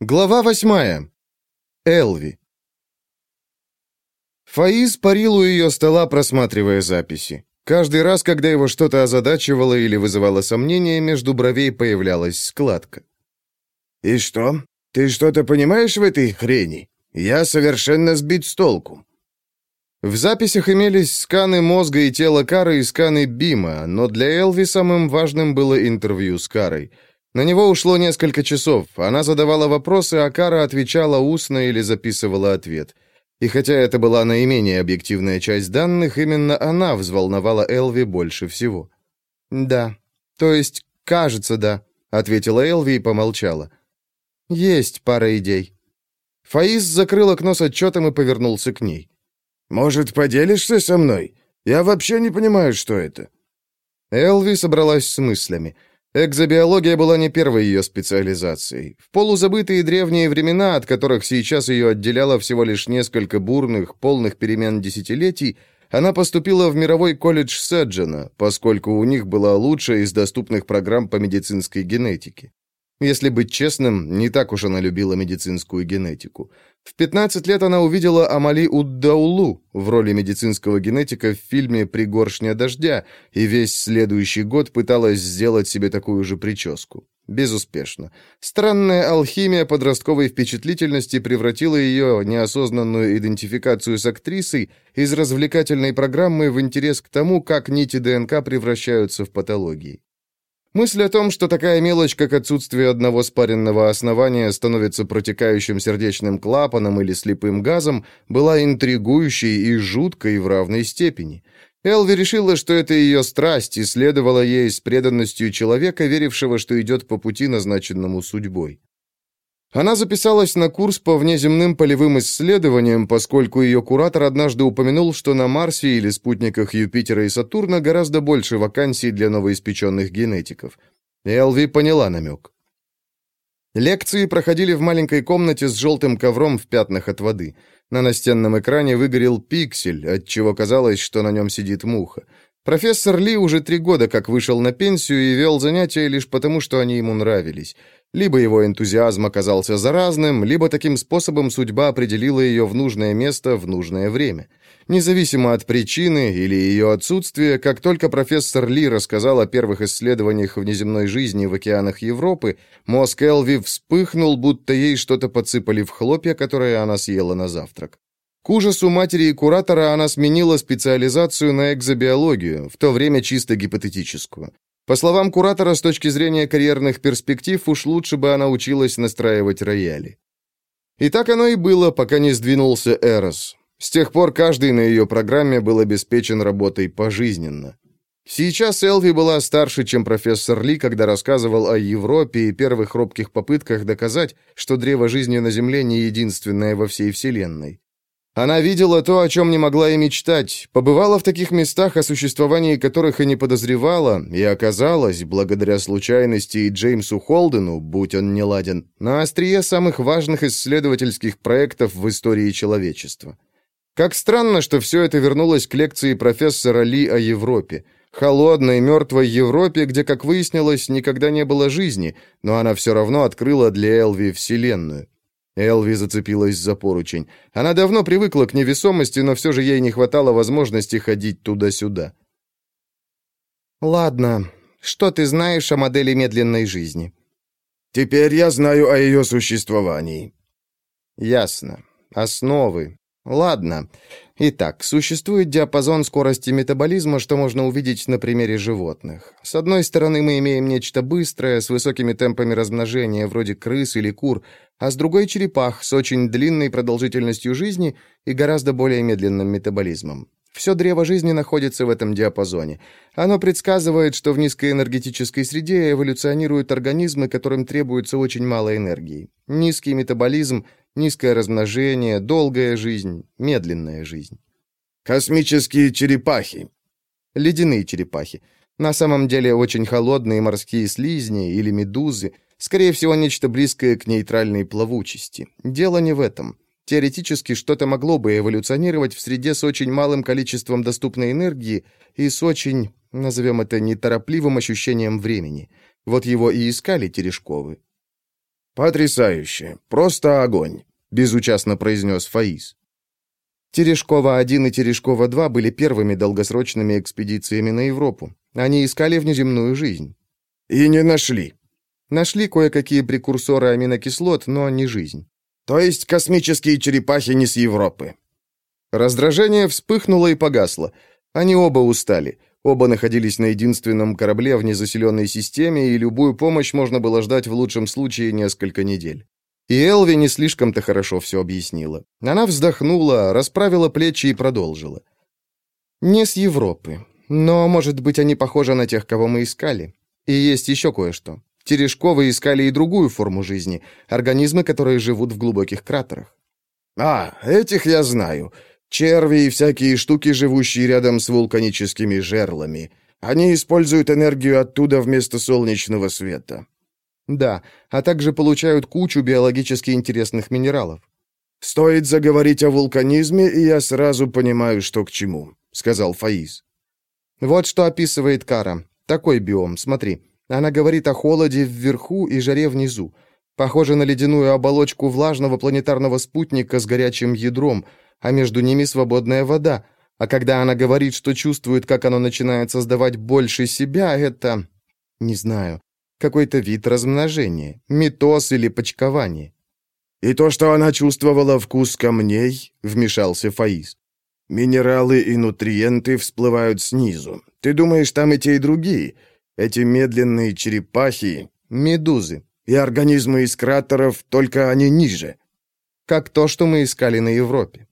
Глава восьмая. Элви. Фаиз парил у ее стола, просматривая записи. Каждый раз, когда его что-то озадачивало или вызывало сомнения, между бровей появлялась складка. «И что? Ты что-то понимаешь в этой хрени? Я совершенно сбит с толку». В записях имелись сканы мозга и тела Кары и сканы Бима, но для Элви самым важным было интервью с Карой — на него ушло несколько часов. Она задавала вопросы, а Кара отвечала устно или записывала ответ. И хотя это была наименее объективная часть данных, именно она взволновала Элви больше всего. «Да. То есть, кажется, да», — ответила Элви и помолчала. «Есть пара идей». Фаиз закрыл окно с отчетом и повернулся к ней. «Может, поделишься со мной? Я вообще не понимаю, что это». Элви собралась с мыслями. Экзобиология была не первой ее специализацией. В полузабытые древние времена, от которых сейчас ее отделяло всего лишь несколько бурных, полных перемен десятилетий, она поступила в мировой колледж Седжена, поскольку у них была лучшая из доступных программ по медицинской генетике. Если быть честным, не так уж она любила медицинскую генетику. В 15 лет она увидела Амали Уддаулу в роли медицинского генетика в фильме «Пригоршня дождя» и весь следующий год пыталась сделать себе такую же прическу. Безуспешно. Странная алхимия подростковой впечатлительности превратила ее неосознанную идентификацию с актрисой из развлекательной программы в интерес к тому, как нити ДНК превращаются в патологии. Мысль о том, что такая мелочь, как отсутствие одного спаренного основания, становится протекающим сердечным клапаном или слепым газом, была интригующей и жуткой в равной степени. Элви решила, что это ее страсть, и следовала ей с преданностью человека, верившего, что идет по пути, назначенному судьбой. Она записалась на курс по внеземным полевым исследованиям, поскольку ее куратор однажды упомянул, что на Марсе или спутниках Юпитера и Сатурна гораздо больше вакансий для новоиспеченных генетиков. Элви поняла намек. Лекции проходили в маленькой комнате с желтым ковром в пятнах от воды. На настенном экране выгорел пиксель, отчего казалось, что на нем сидит муха. Профессор Ли уже три года как вышел на пенсию и вел занятия лишь потому, что они ему нравились. Либо его энтузиазм оказался заразным, либо таким способом судьба определила ее в нужное место в нужное время. Независимо от причины или ее отсутствия, как только профессор Ли рассказал о первых исследованиях внеземной жизни в океанах Европы, мозг Элви вспыхнул, будто ей что-то подсыпали в хлопья, которые она съела на завтрак. К ужасу матери и куратора она сменила специализацию на экзобиологию, в то время чисто гипотетическую. По словам куратора, с точки зрения карьерных перспектив, уж лучше бы она училась настраивать рояли. И так оно и было, пока не сдвинулся Эрос. С тех пор каждый на ее программе был обеспечен работой пожизненно. Сейчас Элви была старше, чем профессор Ли, когда рассказывал о Европе и первых робких попытках доказать, что древо жизни на Земле не единственное во всей Вселенной. Она видела то, о чем не могла и мечтать, побывала в таких местах, о существовании которых и не подозревала, и оказалась, благодаря случайности и Джеймсу Холдену, будь он не ладен, на острие самых важных исследовательских проектов в истории человечества. Как странно, что все это вернулось к лекции профессора Ли о Европе. Холодной, мертвой Европе, где, как выяснилось, никогда не было жизни, но она все равно открыла для Элви Вселенную. Элви зацепилась за поручень. Она давно привыкла к невесомости, но все же ей не хватало возможности ходить туда-сюда. «Ладно, что ты знаешь о модели медленной жизни?» «Теперь я знаю о ее существовании». «Ясно. Основы. Ладно. Итак, существует диапазон скорости метаболизма, что можно увидеть на примере животных. С одной стороны, мы имеем нечто быстрое, с высокими темпами размножения, вроде крыс или кур, а с другой — черепах с очень длинной продолжительностью жизни и гораздо более медленным метаболизмом. Все древо жизни находится в этом диапазоне. Оно предсказывает, что в низкоэнергетической среде эволюционируют организмы, которым требуется очень мало энергии. Низкий метаболизм, низкое размножение, долгая жизнь, медленная жизнь. Космические черепахи. Ледяные черепахи. На самом деле очень холодные морские слизни или медузы. Скорее всего, нечто близкое к нейтральной плавучести. Дело не в этом. Теоретически что-то могло бы эволюционировать в среде с очень малым количеством доступной энергии и с очень, назовем это, неторопливым ощущением времени. Вот его и искали Терешковы. «Потрясающе! Просто огонь!» — безучастно произнес Фаис. Терешкова-1 и Терешкова-2 были первыми долгосрочными экспедициями на Европу. Они искали внеземную жизнь. «И не нашли». Нашли кое-какие прекурсоры аминокислот, но не жизнь. «То есть космические черепахи не с Европы?» Раздражение вспыхнуло и погасло. Они оба устали. Оба находились на единственном корабле в незаселенной системе, и любую помощь можно было ждать в лучшем случае несколько недель. И Элви не слишком-то хорошо все объяснила. Она вздохнула, расправила плечи и продолжила. «Не с Европы. Но, может быть, они похожи на тех, кого мы искали. И есть еще кое-что. Терешковы искали и другую форму жизни, организмы, которые живут в глубоких кратерах. «А, этих я знаю. Черви и всякие штуки, живущие рядом с вулканическими жерлами. Они используют энергию оттуда вместо солнечного света». «Да, а также получают кучу биологически интересных минералов». «Стоит заговорить о вулканизме, и я сразу понимаю, что к чему», — сказал Фаиз. «Вот что описывает Кара. Такой биом, смотри. Она говорит о холоде вверху и жаре внизу. Похоже на ледяную оболочку влажного планетарного спутника с горячим ядром, а между ними свободная вода. А когда она говорит, что чувствует, как оно начинает создавать больше себя, это... Не знаю. Какой-то вид размножения. Митоз или почкование. «И то, что она чувствовала вкус камней», — вмешался Фаис. «Минералы и нутриенты всплывают снизу. Ты думаешь, там и те, и другие? Эти медленные черепахи, медузы и организмы из кратеров, только они ниже. Как то, что мы искали на Европе.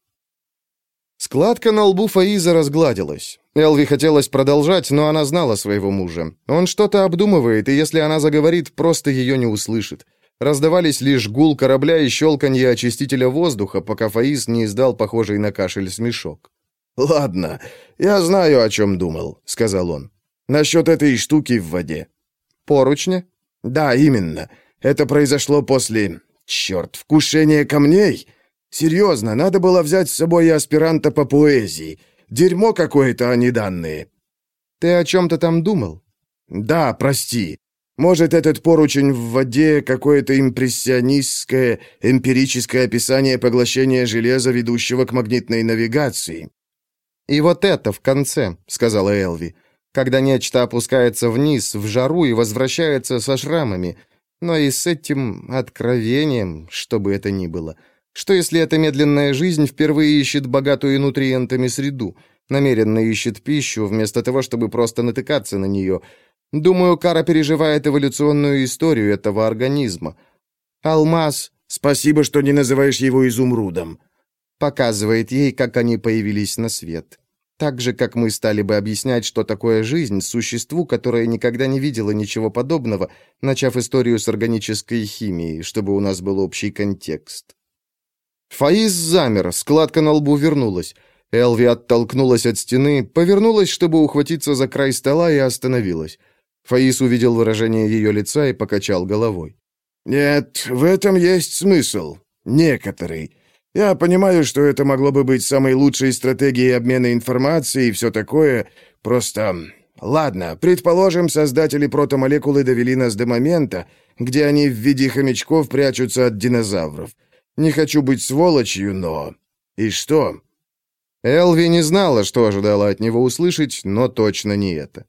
Складка на лбу Фаиза разгладилась. Элви хотелось продолжать, но она знала своего мужа. Он что-то обдумывает, и если она заговорит, просто ее не услышит. Раздавались лишь гул корабля и щелканье очистителя воздуха, пока Фаиз не издал похожий на кашель смешок. «Ладно, я знаю, о чем думал», — сказал он. Насчет этой штуки в воде». «Поручня?» «Да, именно. Это произошло после... Черт, вкушения камней? Серьезно, надо было взять с собой и аспиранта по поэзии. Дерьмо какое-то, а не данные». «Ты о чем-то там думал?» «Да, прости. Может, этот поручень в воде какое-то импрессионистское, эмпирическое описание поглощения железа, ведущего к магнитной навигации». «И вот это в конце», — сказала Элви когда нечто опускается вниз, в жару и возвращается со шрамами, но и с этим откровением, что бы это ни было. Что если эта медленная жизнь впервые ищет богатую нутриентами среду, намеренно ищет пищу, вместо того, чтобы просто натыкаться на нее? Думаю, Кара переживает эволюционную историю этого организма. Алмаз... Спасибо, что не называешь его изумрудом. Показывает ей, как они появились на свет. Так же, как мы стали бы объяснять, что такое жизнь, существу, которое никогда не видело ничего подобного, начав историю с органической химией, чтобы у нас был общий контекст. Фаиз замер, складка на лбу вернулась. Элви оттолкнулась от стены, повернулась, чтобы ухватиться за край стола и остановилась. Фаис увидел выражение ее лица и покачал головой. «Нет, в этом есть смысл. Некоторый. Я понимаю, что это могло бы быть самой лучшей стратегией обмена информацией и все такое, просто... Ладно, предположим, создатели протомолекулы довели нас до момента, где они в виде хомячков прячутся от динозавров. Не хочу быть сволочью, но... И что? Элви не знала, что ожидала от него услышать, но точно не это.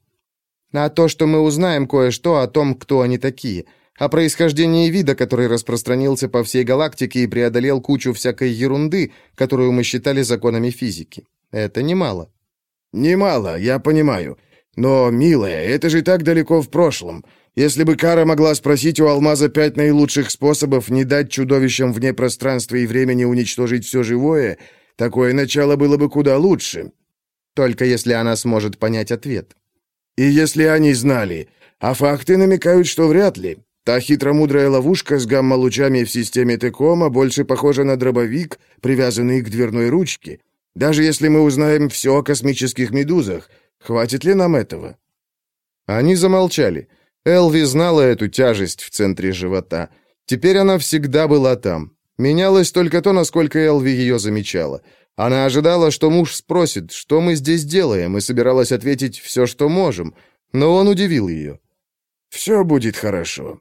А то, что мы узнаем кое-что о том, кто они такие — о происхождении вида, который распространился по всей галактике и преодолел кучу всякой ерунды, которую мы считали законами физики. Это немало. Немало, я понимаю. Но, милая, это же так далеко в прошлом. Если бы Кара могла спросить у Алмаза пять наилучших способов не дать чудовищам вне пространства и времени уничтожить все живое, такое начало было бы куда лучше. Только если она сможет понять ответ. И если они знали, а факты намекают, что вряд ли. Та хитромудрая ловушка с гамма-лучами в системе Текома больше похожа на дробовик, привязанный к дверной ручке. Даже если мы узнаем все о космических медузах, хватит ли нам этого?» Они замолчали. Элви знала эту тяжесть в центре живота. Теперь она всегда была там. Менялось только то, насколько Элви ее замечала. Она ожидала, что муж спросит, что мы здесь делаем, и собиралась ответить все, что можем. Но он удивил ее. «Все будет хорошо.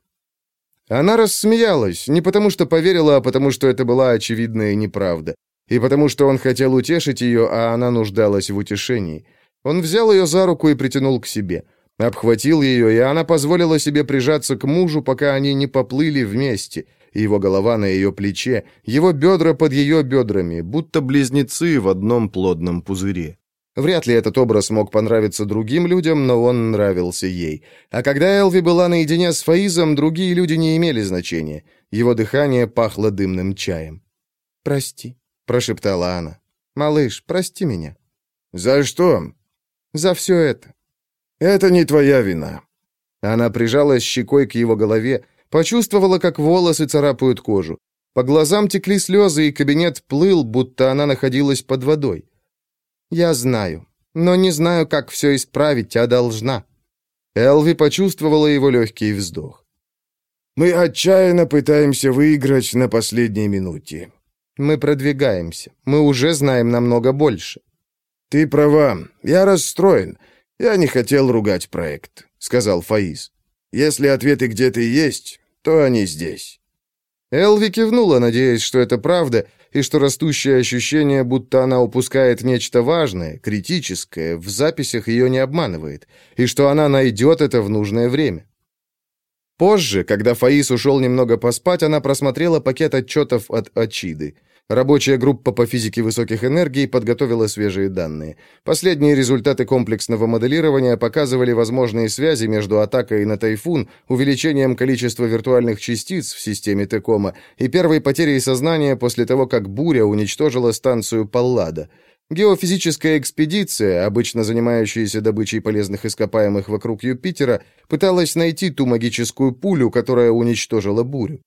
Она рассмеялась, не потому что поверила, а потому что это была очевидная неправда. И потому что он хотел утешить ее, а она нуждалась в утешении. Он взял ее за руку и притянул к себе. Обхватил ее, и она позволила себе прижаться к мужу, пока они не поплыли вместе. Его голова на ее плече, его бедра под ее бедрами, будто близнецы в одном плодном пузыре. Вряд ли этот образ мог понравиться другим людям, но он нравился ей. А когда Элви была наедине с Фаизом, другие люди не имели значения. Его дыхание пахло дымным чаем. «Прости», — прошептала она. «Малыш, прости меня». «За что?» «За все это». «Это не твоя вина». Она прижалась щекой к его голове, почувствовала, как волосы царапают кожу. По глазам текли слезы, и кабинет плыл, будто она находилась под водой. «Я знаю, но не знаю, как все исправить, а должна». Элви почувствовала его легкий вздох. «Мы отчаянно пытаемся выиграть на последней минуте». «Мы продвигаемся. Мы уже знаем намного больше». «Ты права. Я расстроен. Я не хотел ругать проект», — сказал Фаиз. «Если ответы где-то есть, то они здесь». Элви кивнула, надеясь, что это правда, и что растущее ощущение, будто она упускает нечто важное, критическое, в записях ее не обманывает, и что она найдет это в нужное время. Позже, когда Фаис ушел немного поспать, она просмотрела пакет отчетов от Ачиды. Рабочая группа по физике высоких энергий подготовила свежие данные. Последние результаты комплексного моделирования показывали возможные связи между атакой на Тайфун, увеличением количества виртуальных частиц в системе Текома и первой потерей сознания после того, как буря уничтожила станцию Паллада. Геофизическая экспедиция, обычно занимающаяся добычей полезных ископаемых вокруг Юпитера, пыталась найти ту магическую пулю, которая уничтожила бурю.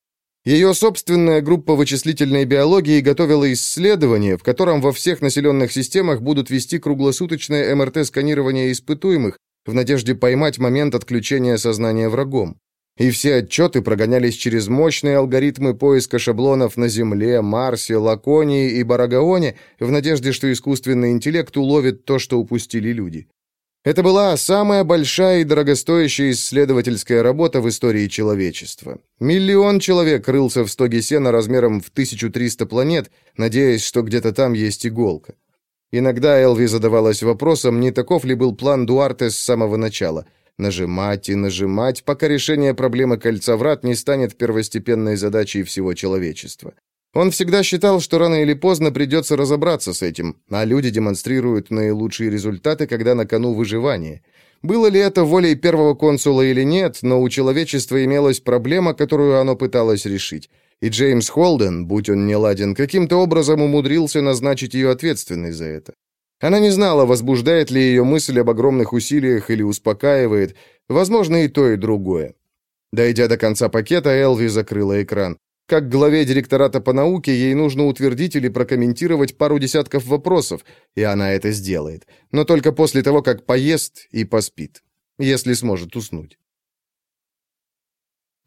Ее собственная группа вычислительной биологии готовила исследование, в котором во всех населенных системах будут вести круглосуточное МРТ-сканирование испытуемых в надежде поймать момент отключения сознания врагом. И все отчеты прогонялись через мощные алгоритмы поиска шаблонов на Земле, Марсе, Лаконии и Барагаоне в надежде, что искусственный интеллект уловит то, что упустили люди. Это была самая большая и дорогостоящая исследовательская работа в истории человечества. Миллион человек рылся в стоге сена размером в 1300 планет, надеясь, что где-то там есть иголка. Иногда Элви задавалась вопросом, не таков ли был план Дуарте с самого начала. Нажимать и нажимать, пока решение проблемы кольца врат не станет первостепенной задачей всего человечества. Он всегда считал, что рано или поздно придется разобраться с этим, а люди демонстрируют наилучшие результаты, когда на кону выживание. Было ли это волей первого консула или нет, но у человечества имелась проблема, которую оно пыталось решить. И Джеймс Холден, будь он не ладен, каким-то образом умудрился назначить ее ответственной за это. Она не знала, возбуждает ли ее мысль об огромных усилиях или успокаивает. Возможно, и то, и другое. Дойдя до конца пакета, Элви закрыла экран. Как главе директората по науке ей нужно утвердить или прокомментировать пару десятков вопросов, и она это сделает. Но только после того, как поест и поспит. Если сможет уснуть.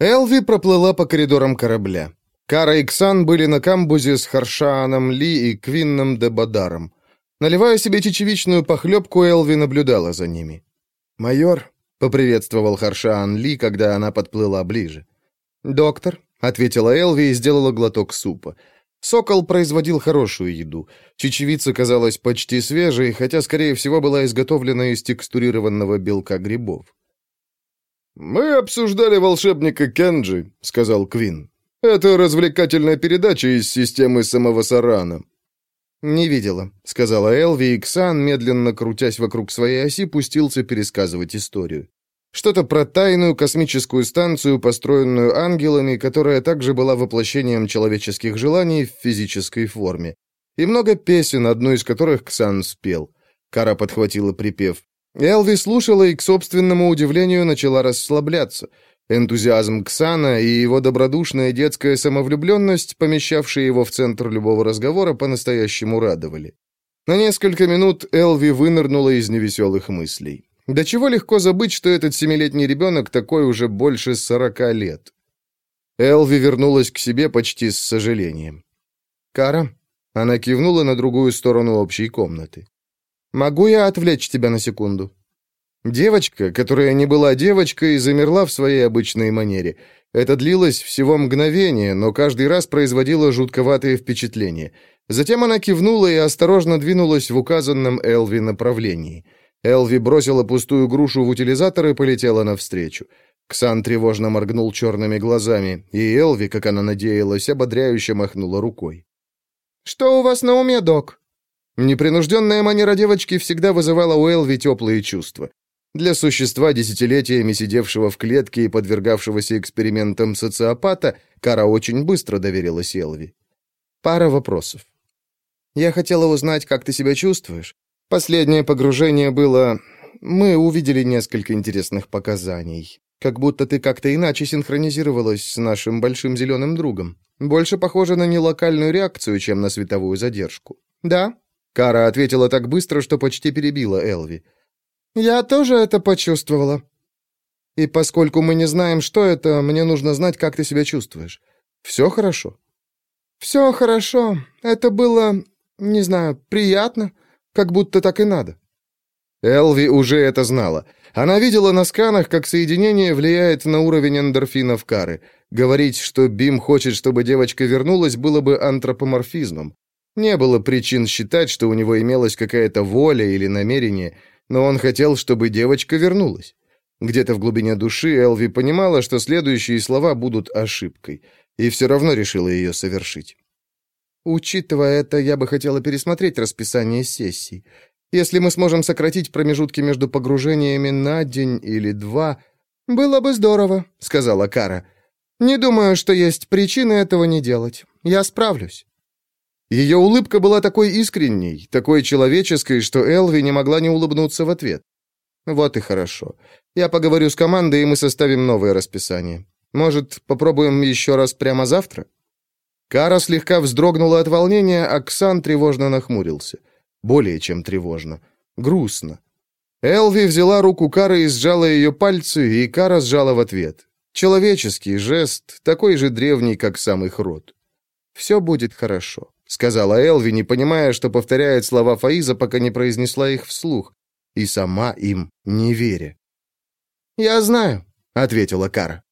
Элви проплыла по коридорам корабля. Кара и Ксан были на камбузе с Харшааном Ли и Квинном де Бадаром. Наливая себе чечевичную похлебку, Элви наблюдала за ними. «Майор», — поприветствовал Харшаан Ли, когда она подплыла ближе. «Доктор», ответила Элви и сделала глоток супа. Сокол производил хорошую еду. Чечевица казалась почти свежей, хотя, скорее всего, была изготовлена из текстурированного белка грибов. «Мы обсуждали волшебника Кенджи», — сказал Квин. «Это развлекательная передача из системы самого Сарана». «Не видела», — сказала Элви, и Ксан, медленно крутясь вокруг своей оси, пустился пересказывать историю. Что-то про тайную космическую станцию, построенную ангелами, которая также была воплощением человеческих желаний в физической форме. И много песен, одну из которых Ксан спел. Кара подхватила припев. Элви слушала и, к собственному удивлению, начала расслабляться. Энтузиазм Ксана и его добродушная детская самовлюбленность, помещавшие его в центр любого разговора, по-настоящему радовали. На несколько минут Элви вынырнула из невеселых мыслей. Да чего легко забыть, что этот семилетний ребенок такой уже больше сорока лет. Элви вернулась к себе почти с сожалением. «Кара?» Она кивнула на другую сторону общей комнаты. «Могу я отвлечь тебя на секунду?» Девочка, которая не была девочкой, замерла в своей обычной манере. Это длилось всего мгновение, но каждый раз производило жутковатое впечатление. Затем она кивнула и осторожно двинулась в указанном Элви направлении. Элви бросила пустую грушу в утилизатор и полетела навстречу. Ксан тревожно моргнул черными глазами, и Элви, как она надеялась, ободряюще махнула рукой. «Что у вас на уме, док?» Непринужденная манера девочки всегда вызывала у Элви теплые чувства. Для существа, десятилетиями сидевшего в клетке и подвергавшегося экспериментам социопата, Кара очень быстро доверилась Элви. Пара вопросов. «Я хотела узнать, как ты себя чувствуешь. Последнее погружение было... Мы увидели несколько интересных показаний. Как будто ты как-то иначе синхронизировалась с нашим большим зеленым другом. Больше похоже на нелокальную реакцию, чем на световую задержку. Да?» Кара ответила так быстро, что почти перебила Элви. «Я тоже это почувствовала». «И поскольку мы не знаем, что это, мне нужно знать, как ты себя чувствуешь. Все хорошо?» «Все хорошо. Это было, не знаю, приятно, как будто так и надо». Элви уже это знала. Она видела на сканах, как соединение влияет на уровень эндорфинов Кары. Говорить, что Бим хочет, чтобы девочка вернулась, было бы антропоморфизмом. Не было причин считать, что у него имелась какая-то воля или намерение – но он хотел, чтобы девочка вернулась. Где-то в глубине души Элви понимала, что следующие слова будут ошибкой, и все равно решила ее совершить. «Учитывая это, я бы хотела пересмотреть расписание сессий. Если мы сможем сократить промежутки между погружениями на день или два...» «Было бы здорово», — сказала Кара. «Не думаю, что есть причины этого не делать. Я справлюсь». Ее улыбка была такой искренней, такой человеческой, что Элви не могла не улыбнуться в ответ. «Вот и хорошо. Я поговорю с командой, и мы составим новое расписание. Может, попробуем еще раз прямо завтра?» Кара слегка вздрогнула от волнения, а Ксан тревожно нахмурился. Более чем тревожно. Грустно. Элви взяла руку Кары и сжала ее пальцы, и Кара сжала в ответ. Человеческий жест, такой же древний, как сам их род. «Все будет хорошо» сказала Элви, не понимая, что повторяет слова Фаиза, пока не произнесла их вслух, и сама им не веря. «Я знаю», — ответила Кара.